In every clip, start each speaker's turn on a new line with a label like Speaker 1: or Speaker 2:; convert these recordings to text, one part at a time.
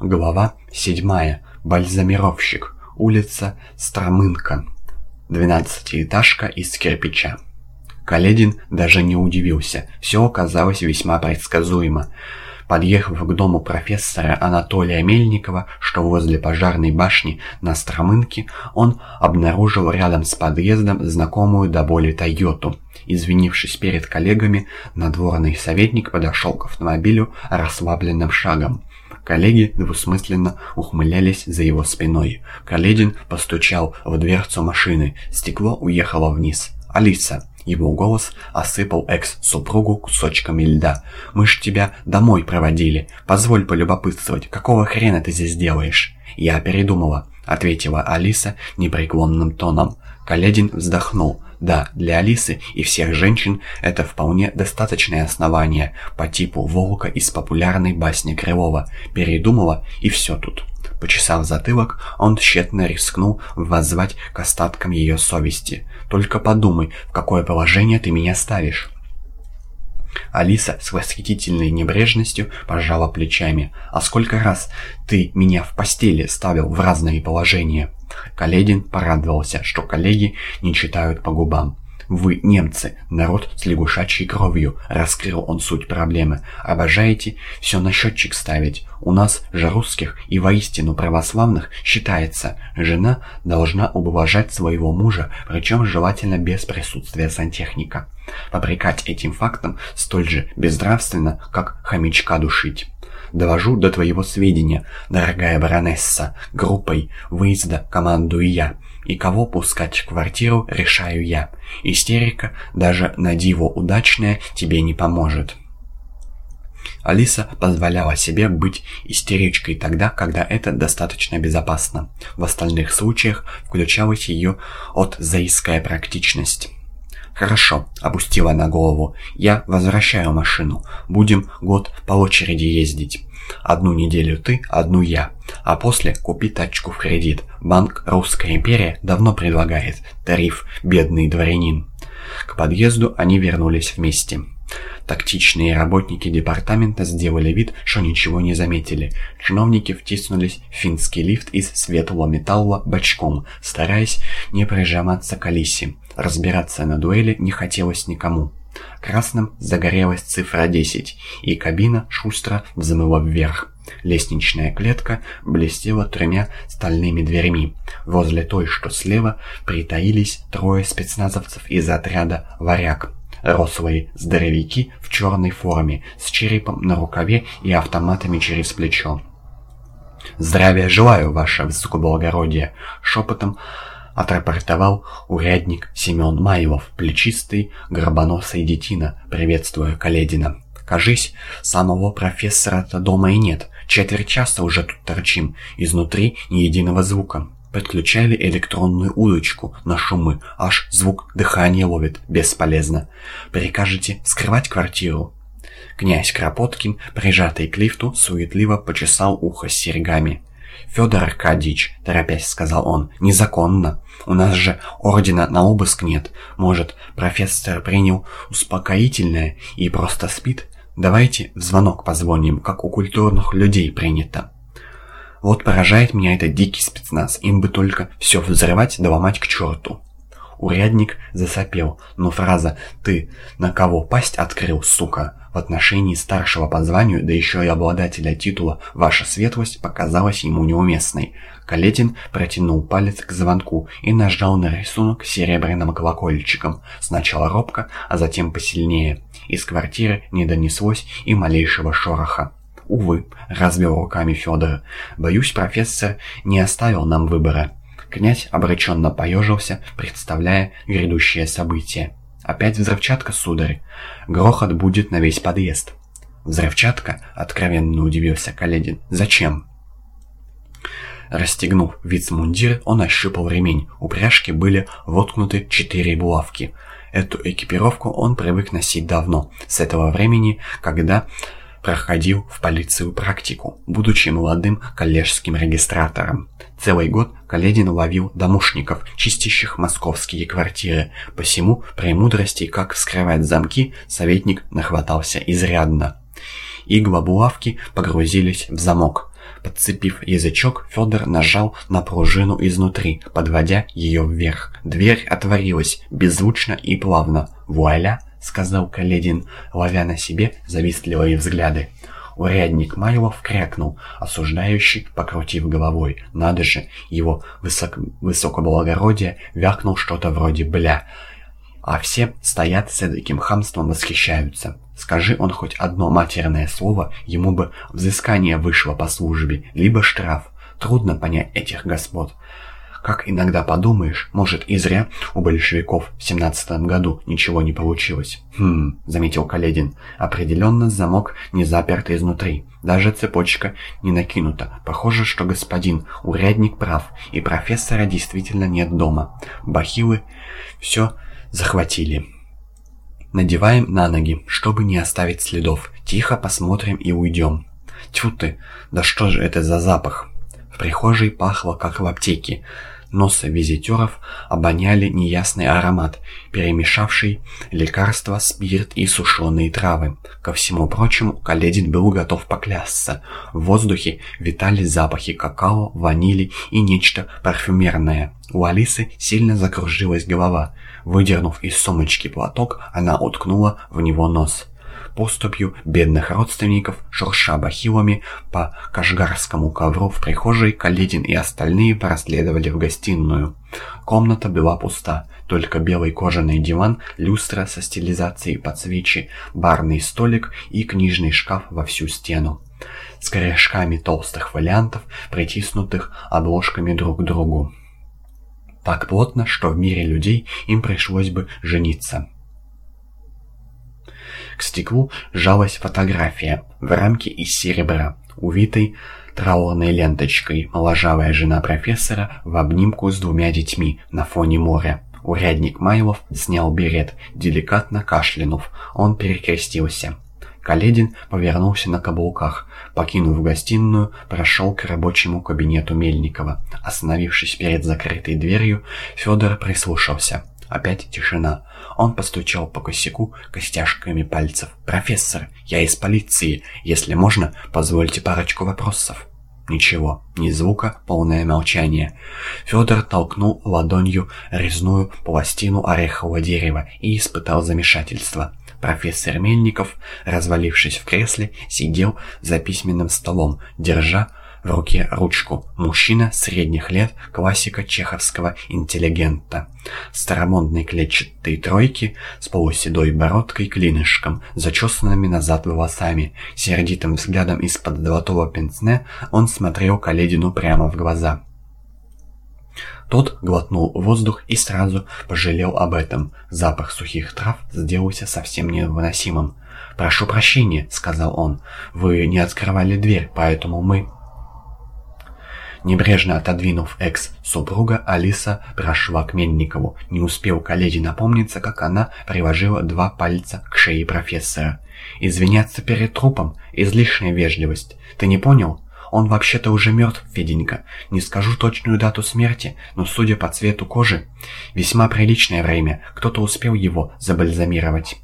Speaker 1: Глава 7. Бальзамировщик. Улица Стромынка. Двенадцатиэтажка из кирпича. Каледин даже не удивился. Все оказалось весьма предсказуемо. Подъехав к дому профессора Анатолия Мельникова, что возле пожарной башни на Стромынке, он обнаружил рядом с подъездом знакомую до боли Тойоту. Извинившись перед коллегами, надворный советник подошел к автомобилю расслабленным шагом. Коллеги двусмысленно ухмылялись за его спиной. Каледин постучал в дверцу машины. Стекло уехало вниз. «Алиса!» Его голос осыпал экс-супругу кусочками льда. «Мы ж тебя домой проводили. Позволь полюбопытствовать, какого хрена ты здесь делаешь?» «Я передумала», — ответила Алиса непреклонным тоном. Каледин вздохнул. Да, для Алисы и всех женщин это вполне достаточное основание по типу волка из популярной басни Крылова. Передумала и все тут. Почесав затылок, он тщетно рискнул воззвать к остаткам ее совести. «Только подумай, в какое положение ты меня ставишь». Алиса с восхитительной небрежностью пожала плечами. «А сколько раз ты меня в постели ставил в разные положения?» Каледин порадовался, что коллеги не читают по губам. «Вы, немцы, народ с лягушачьей кровью», — раскрыл он суть проблемы. «Обожаете все на счетчик ставить. У нас же русских и воистину православных считается, жена должна уважать своего мужа, причем желательно без присутствия сантехника. Попрекать этим фактом столь же безнравственно, как хомячка душить». Довожу до твоего сведения, дорогая баронесса, группой выезда командую я, и кого пускать в квартиру решаю я. Истерика, даже на диво удачная, тебе не поможет. Алиса позволяла себе быть истеричкой тогда, когда это достаточно безопасно. В остальных случаях включалась ее отзаиская практичность. «Хорошо», — опустила на голову. «Я возвращаю машину. Будем год по очереди ездить. Одну неделю ты, одну я. А после купи тачку в кредит. Банк «Русская империя» давно предлагает. Тариф «Бедный дворянин». К подъезду они вернулись вместе. Тактичные работники департамента сделали вид, что ничего не заметили. Чиновники втиснулись в финский лифт из светлого металла бочком, стараясь не прижиматься к Алисе. Разбираться на дуэли не хотелось никому. Красным загорелась цифра 10, и кабина шустро взмыла вверх. Лестничная клетка блестела тремя стальными дверьми. Возле той, что слева, притаились трое спецназовцев из отряда «Варяг». Рослые здоровяки в черной форме, с черепом на рукаве и автоматами через плечо. «Здравия желаю, ваше высокоблагородие!» — шепотом отрапортовал урядник Семен Маевов, плечистый, горбоносый детина, приветствуя Каледина. «Кажись, самого профессора-то дома и нет. Четверть часа уже тут торчим, изнутри ни единого звука». Подключали электронную удочку на шумы, аж звук дыхания ловит, бесполезно. Прикажете скрывать квартиру? Князь Кропоткин, прижатый к лифту, суетливо почесал ухо с серьгами. «Федор Аркадьевич», — торопясь сказал он, — «незаконно. У нас же ордена на обыск нет. Может, профессор принял успокоительное и просто спит? Давайте в звонок позвоним, как у культурных людей принято». Вот поражает меня этот дикий спецназ, им бы только все взрывать да ломать к черту. Урядник засопел, но фраза «ты на кого пасть открыл, сука?» В отношении старшего по званию, да еще и обладателя титула «Ваша светлость» показалась ему неуместной. Калетин протянул палец к звонку и нажал на рисунок серебряным колокольчиком, сначала робко, а затем посильнее. Из квартиры не донеслось и малейшего шороха. «Увы», — развел руками Федор, — «боюсь, профессор не оставил нам выбора». Князь обреченно поежился, представляя грядущее событие. «Опять взрывчатка, сударь? Грохот будет на весь подъезд». «Взрывчатка?» — откровенно удивился Каледин. «Зачем?» Расстегнув вицмундир, он ощупал ремень. У пряжки были воткнуты четыре булавки. Эту экипировку он привык носить давно, с этого времени, когда проходил в полицию практику, будучи молодым коллежским регистратором. Целый год Каледин ловил домушников, чистящих московские квартиры. Посему премудростей, как вскрывать замки, советник нахватался изрядно. Игла булавки погрузились в замок. Подцепив язычок, Федор нажал на пружину изнутри, подводя ее вверх. Дверь отворилась, беззвучно и плавно. «Вуаля!» — сказал Каледин, ловя на себе завистливые взгляды. Урядник Майлов крякнул, осуждающий, покрутив головой. Надо же, его высок... высокоблагородие вякнул что-то вроде «бля». А все стоят с таким хамством восхищаются. Скажи он хоть одно матерное слово, ему бы взыскание вышло по службе, либо штраф. Трудно понять этих господ. Как иногда подумаешь, может и зря у большевиков в семнадцатом году ничего не получилось. Хм, заметил Каледин. Определенно замок не заперт изнутри. Даже цепочка не накинута. Похоже, что господин урядник прав, и профессора действительно нет дома. Бахилы все захватили. Надеваем на ноги, чтобы не оставить следов. Тихо посмотрим и уйдем. Тьфу ты, да что же это за запах? Прихожей пахло, как в аптеке. Носы визитеров обоняли неясный аромат, перемешавший лекарства, спирт и сушеные травы. Ко всему прочему, Каледин был готов поклясться. В воздухе витали запахи какао, ванили и нечто парфюмерное. У Алисы сильно закружилась голова. Выдернув из сумочки платок, она уткнула в него нос. Поступью бедных родственников, шурша бахилами по кашгарскому ковру в прихожей, Каледин и остальные проследовали в гостиную. Комната была пуста, только белый кожаный диван, люстра со стилизацией под свечи, барный столик и книжный шкаф во всю стену. С корешками толстых фолиантов, притиснутых обложками друг к другу так плотно, что в мире людей им пришлось бы жениться. К стеклу жалась фотография в рамке из серебра, увитой траурной ленточкой, моложавая жена профессора в обнимку с двумя детьми на фоне моря. Урядник Майлов снял берет, деликатно кашлянув. Он перекрестился. Каледин повернулся на каблуках. Покинув гостиную, прошел к рабочему кабинету Мельникова. Остановившись перед закрытой дверью, Федор прислушался. Опять тишина. Он постучал по косяку костяшками пальцев. «Профессор, я из полиции. Если можно, позвольте парочку вопросов». Ничего, ни звука, полное молчание. Федор толкнул ладонью резную пластину орехового дерева и испытал замешательство. Профессор Мельников, развалившись в кресле, сидел за письменным столом, держа в руке ручку. Мужчина средних лет, классика чеховского интеллигента. Старомодной клетчатой тройки с полуседой бородкой клинышком, зачесанными назад волосами. Сердитым взглядом из-под золотого пенсне он смотрел Каледину прямо в глаза. Тот глотнул воздух и сразу пожалел об этом. Запах сухих трав сделался совсем невыносимым. «Прошу прощения», — сказал он. «Вы не открывали дверь, поэтому мы...» Небрежно отодвинув экс-супруга, Алиса прошла к Мельникову. Не успел коллеге напомниться, как она приложила два пальца к шее профессора. «Извиняться перед трупом — излишняя вежливость. Ты не понял?» Он вообще-то уже мертв, Феденька. Не скажу точную дату смерти, но судя по цвету кожи, весьма приличное время. Кто-то успел его забальзамировать.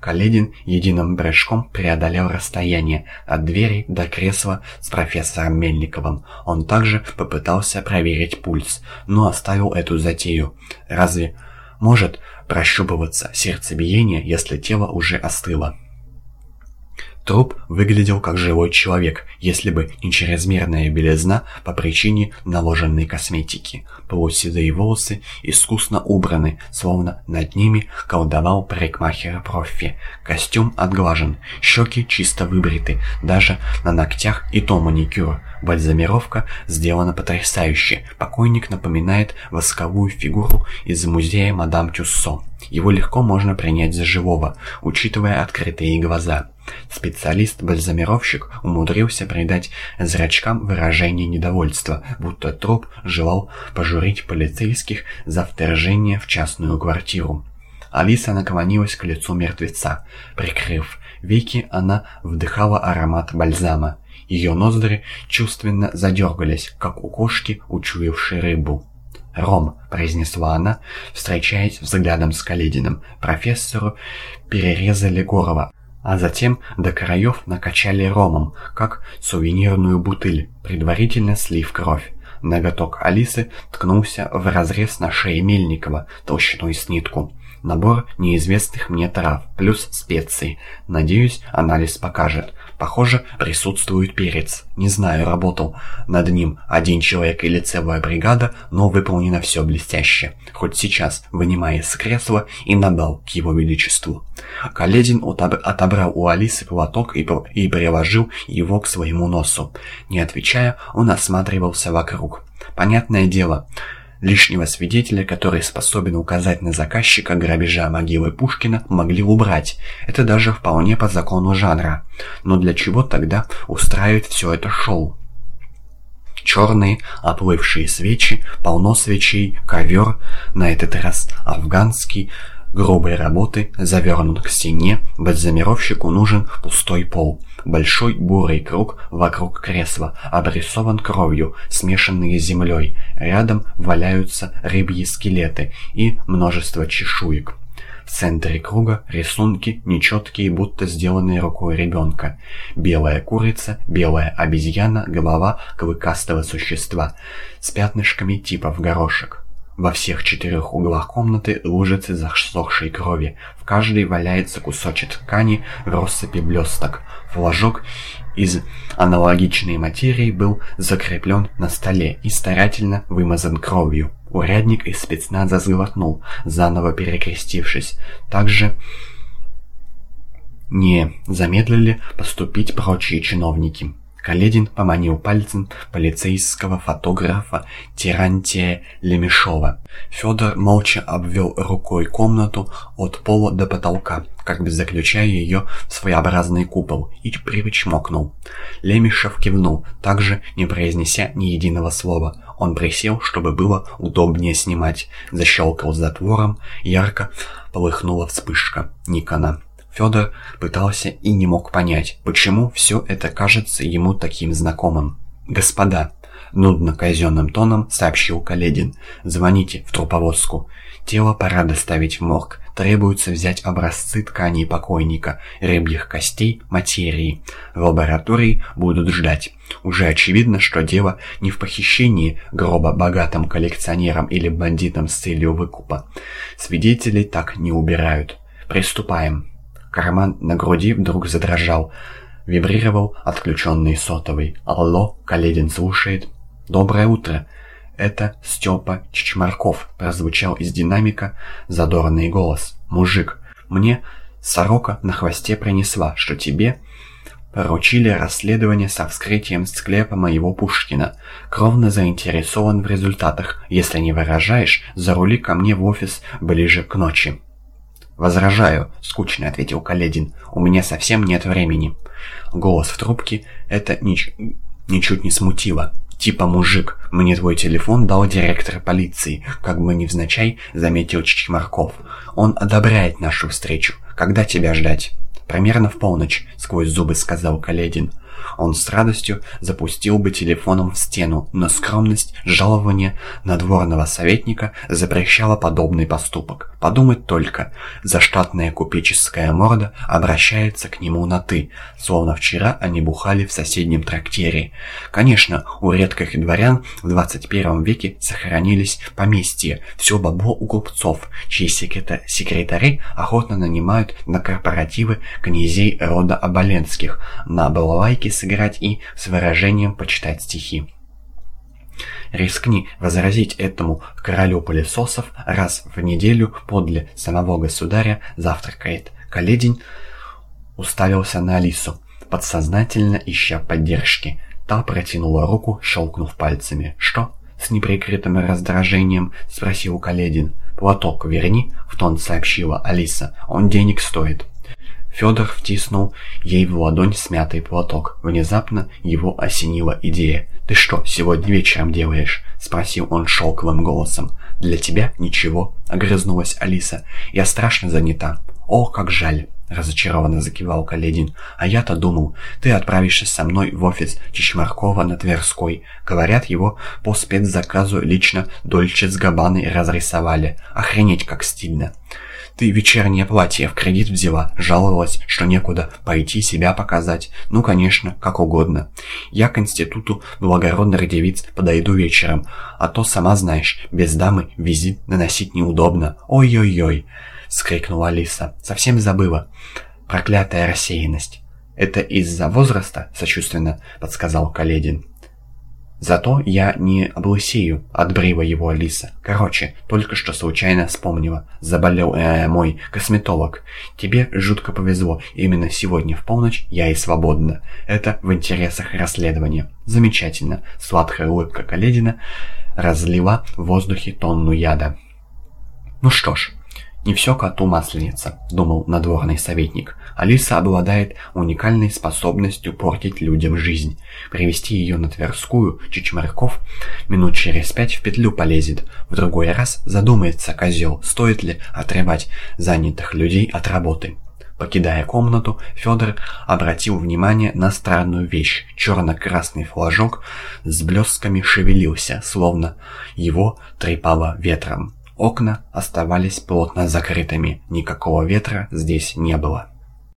Speaker 1: Каледин единым брыжком преодолел расстояние от двери до кресла с профессором Мельниковым. Он также попытался проверить пульс, но оставил эту затею. Разве может прощупываться сердцебиение, если тело уже остыло? Труп выглядел как живой человек, если бы не чрезмерная белизна по причине наложенной косметики. Полуседые волосы искусно убраны, словно над ними колдовал парикмахер-профи. Костюм отглажен, щеки чисто выбриты, даже на ногтях и то маникюр. Бальзамировка сделана потрясающе. Покойник напоминает восковую фигуру из музея мадам Тюссо. Его легко можно принять за живого, учитывая открытые глаза. Специалист-бальзамировщик умудрился придать зрачкам выражение недовольства, будто труп желал пожурить полицейских за вторжение в частную квартиру. Алиса наклонилась к лицу мертвеца. Прикрыв веки, она вдыхала аромат бальзама. Ее ноздри чувственно задергались, как у кошки, учуявшей рыбу. «Ром», — произнесла она, встречаясь взглядом с Калединым. «Профессору перерезали горло, а затем до краев накачали ромом, как сувенирную бутыль, предварительно слив кровь. Ноготок Алисы ткнулся в разрез на шее Мельникова толщиной с нитку. Набор неизвестных мне трав, плюс специи. Надеюсь, анализ покажет. Похоже, присутствует перец. Не знаю, работал над ним один человек или целая бригада, но выполнено все блестяще. Хоть сейчас, вынимая из кресла и набрал к его величеству. Каледин отобрал у Алисы платок и, и приложил его к своему носу. Не отвечая, он осматривался вокруг. Понятное дело, Лишнего свидетеля, который способен указать на заказчика грабежа могилы Пушкина, могли убрать. Это даже вполне по закону жанра. Но для чего тогда устраивать все это шоу? Черные, оплывшие свечи, полно свечей, ковер, на этот раз афганский, грубой работы, завернут к стене, бальзамировщику нужен пустой пол. Большой бурый круг вокруг кресла обрисован кровью, смешанной с землей. Рядом валяются рыбьи скелеты и множество чешуек. В центре круга рисунки, нечеткие, будто сделанные рукой ребенка. Белая курица, белая обезьяна, голова клыкастого существа с пятнышками типа в горошек. Во всех четырех углах комнаты лужицы засохшей крови. В каждой валяется кусочек ткани в россыпи блесток. Флажок из аналогичной материи был закреплен на столе и старательно вымазан кровью. Урядник из спецназа сглотнул, заново перекрестившись. Также не замедлили поступить прочие чиновники. Каледин поманил пальцем полицейского фотографа Терантия Лемешова. Федор молча обвел рукой комнату от пола до потолка, как бы заключая ее в своеобразный купол, и причмокнул. Лемешев кивнул, также не произнеся ни единого слова. Он присел, чтобы было удобнее снимать, защелкал затвором, ярко полыхнула вспышка Никона. Федор пытался и не мог понять, почему все это кажется ему таким знакомым. «Господа», — нудно казенным тоном сообщил Каледин, — «звоните в труповозку. Тело пора доставить в морг. Требуется взять образцы тканей покойника, рыбьих костей, материи. В лаборатории будут ждать. Уже очевидно, что дело не в похищении гроба богатым коллекционером или бандитом с целью выкупа. Свидетелей так не убирают. Приступаем». Карман на груди вдруг задрожал. Вибрировал отключенный сотовый. «Алло, Каледин слушает». «Доброе утро. Это Степа Чичмарков», — прозвучал из динамика задорный голос. «Мужик, мне сорока на хвосте принесла, что тебе...» Поручили расследование со вскрытием склепа моего Пушкина. Кровно заинтересован в результатах. Если не выражаешь, зарули ко мне в офис ближе к ночи. «Возражаю», — скучно ответил Каледин. «У меня совсем нет времени». Голос в трубке это нич... ничуть не смутило. «Типа мужик, мне твой телефон дал директор полиции», как бы невзначай заметил Чичмарков. «Он одобряет нашу встречу. Когда тебя ждать?» «Примерно в полночь», — сквозь зубы сказал Каледин. Он с радостью запустил бы телефоном в стену, но скромность жалования надворного советника запрещала подобный поступок. Подумать только, заштатная купеческая морда обращается к нему на «ты», словно вчера они бухали в соседнем трактире. Конечно, у редких дворян в 21 веке сохранились поместья, все бабло у купцов, чьи секретари охотно нанимают на корпоративы князей рода Оболенских, на балалайки сыграть и с выражением почитать стихи. Рискни возразить этому королю пылесосов раз в неделю подле самого государя завтракает. Каледин уставился на Алису, подсознательно ища поддержки. Та протянула руку, щелкнув пальцами. «Что?» — с неприкрытым раздражением спросил Каледин. «Платок верни», — в тон сообщила Алиса. «Он денег стоит». Федор втиснул ей в ладонь смятый платок. Внезапно его осенила идея. «Ты что сегодня вечером делаешь?» — спросил он шелковым голосом. «Для тебя ничего», — огрызнулась Алиса. «Я страшно занята». «О, как жаль!» — разочарованно закивал Каледин. «А я-то думал, ты отправишься со мной в офис Чичмаркова на Тверской. Говорят, его по спецзаказу лично Дольче с Габаной разрисовали. Охренеть, как стильно!» Ты вечернее платье в кредит взяла, жаловалась, что некуда пойти себя показать. Ну, конечно, как угодно. Я к институту благородных девиц подойду вечером, а то, сама знаешь, без дамы визит наносить неудобно. Ой-ой-ой!» — скрикнула Алиса. «Совсем забыла. Проклятая рассеянность». «Это из-за возраста?» — сочувственно подсказал Каледин. Зато я не облысею, отбрила его Алиса. Короче, только что случайно вспомнила. Заболел э, мой косметолог. Тебе жутко повезло. Именно сегодня в полночь я и свободна. Это в интересах расследования. Замечательно. Сладкая улыбка Каледина разлила в воздухе тонну яда. Ну что ж, «Не все коту масленица», — думал надворный советник. «Алиса обладает уникальной способностью портить людям жизнь. Привести ее на Тверскую, Чичмарков, минут через пять в петлю полезет. В другой раз задумается козел, стоит ли отрывать занятых людей от работы». Покидая комнату, Федор обратил внимание на странную вещь. Черно-красный флажок с блесками шевелился, словно его трепало ветром. Окна оставались плотно закрытыми, никакого ветра здесь не было.